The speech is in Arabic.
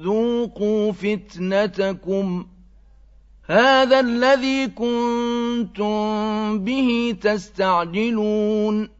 ذوقوا فتنتكم هذا الذي كنتم به تستعجلون